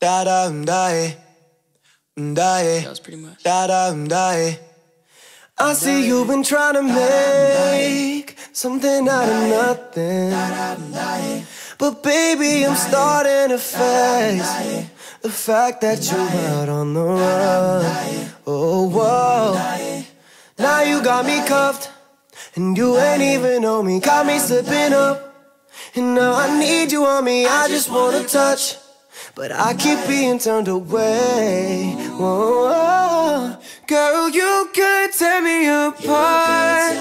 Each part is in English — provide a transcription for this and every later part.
Da da da da. That was pretty much. Da da da. I see you've been trying to make something out of nothing. But baby, I'm starting to face the fact that you're out on the run. Oh, whoa. Now you got me cuffed, and you ain't even know me. Got me slipping up, and now I need you on me. I just wanna touch. But I keep being turned away. Whoa, girl, you could tear me apart,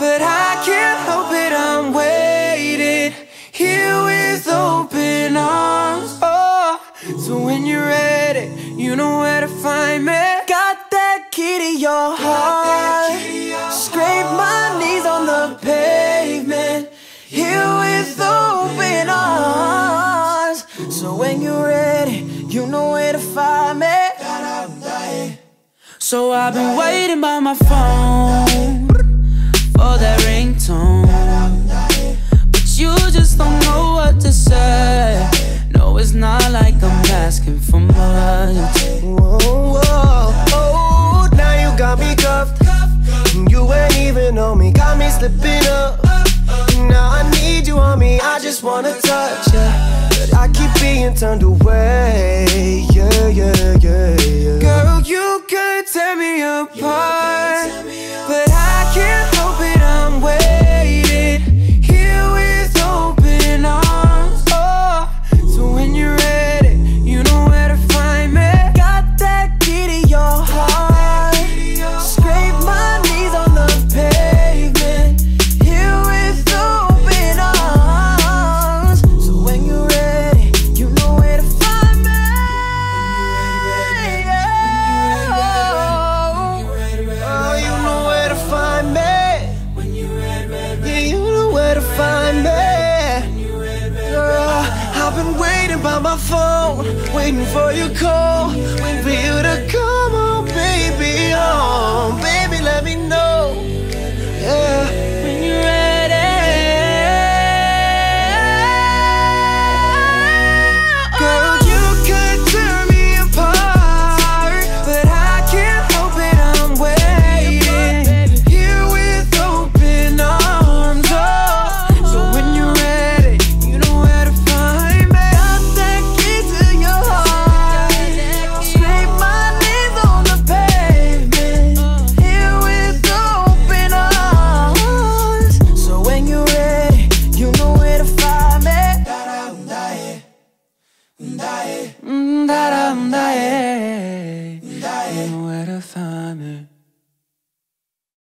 but I can't help it. I'm waiting here with open arms. Oh, so when you're ready, you know where to find me. Got that key to your heart. You know where to find me. So I've been waiting by my phone for that ringtone. But you just don't know what to say. No, it's not like I'm asking for much. Oh, now you got me cuffed. And you ain't even know me, got me slipping up. Now I need you on me, I just wanna touch ya. But I keep being turned away. Yeah, yeah, yeah, yeah. Girl, you could tear me apart. Waiting by my phone, waiting for your call, waiting for you to come on, baby, home. Da-da, mm, da-yeah.